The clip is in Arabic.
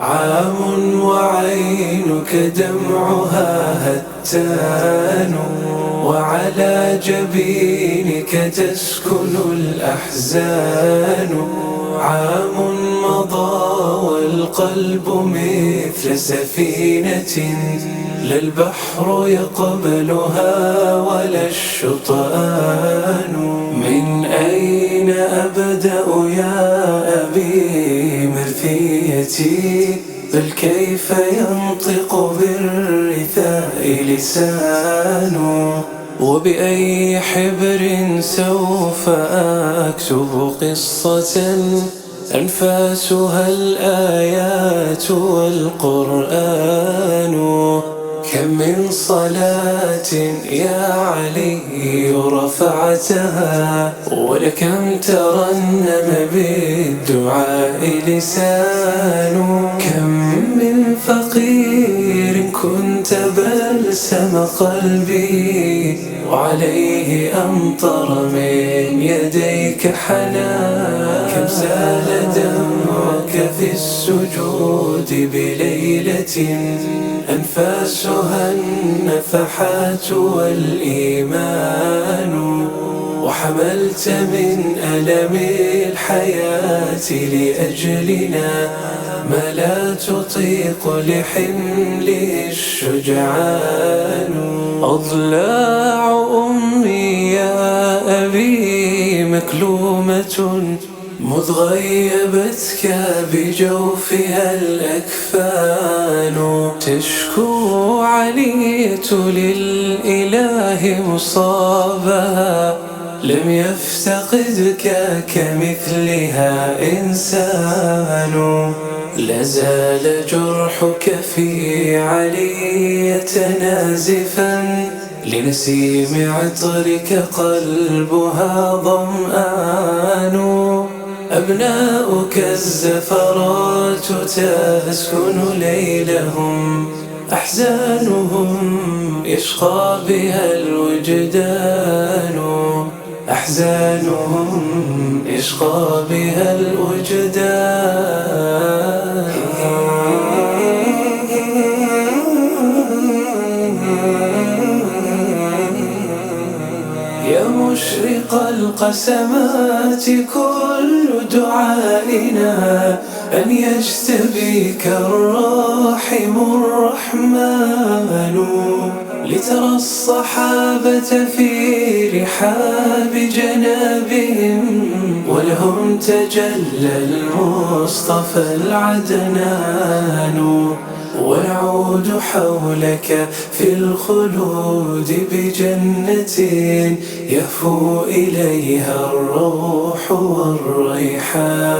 عام وعينك دمعها هتان وعلى جبينك تسكن الأحزان. عام مضى والقلب مثل سفينة لا البحر يقبلها ولا الشطآن. من أين أبدأ يا أبي مرثيتي بل كيف ينطق بالرثاء لسان وبأي حبر سوف أكتب قصة أنفاسها الآيات والقرآن كم من صلاة يا علي رفعتها ولكم ترنم لسان كم من فقير كنت بلسم قلبي وعليه أمطر من يديك حنان كم سال دمك في السجود بليلة أنفاسها النفحات والإيمان. وحملت من ألم الحياة لأجلنا ما لا تطيق لحمله الشجعان. أضلاع أمي يا أبي مكلومة مذ غيبتك بجوفها الأكفان. تشكو علية للإله مصابها. لم يفتقدك كمثلها إنسان لازال جرحك في علية نازفا. لنسيم عطرك قلبها ظمآن. أبناؤك الزفرات تسكن ليلهم أحزانهم يشقى بها الوجدان. أحزانهم يشقى بها الوجدان. يا مشرق القسمات كل دعائنا أن يجتبيك الراحم الرحمن. لترى الصحابة في رحاب جنابهم ولهم تجلى المصطفى العدنان. ونعود حولك في الخلود بجنة يهفو إليها الروح والريحان.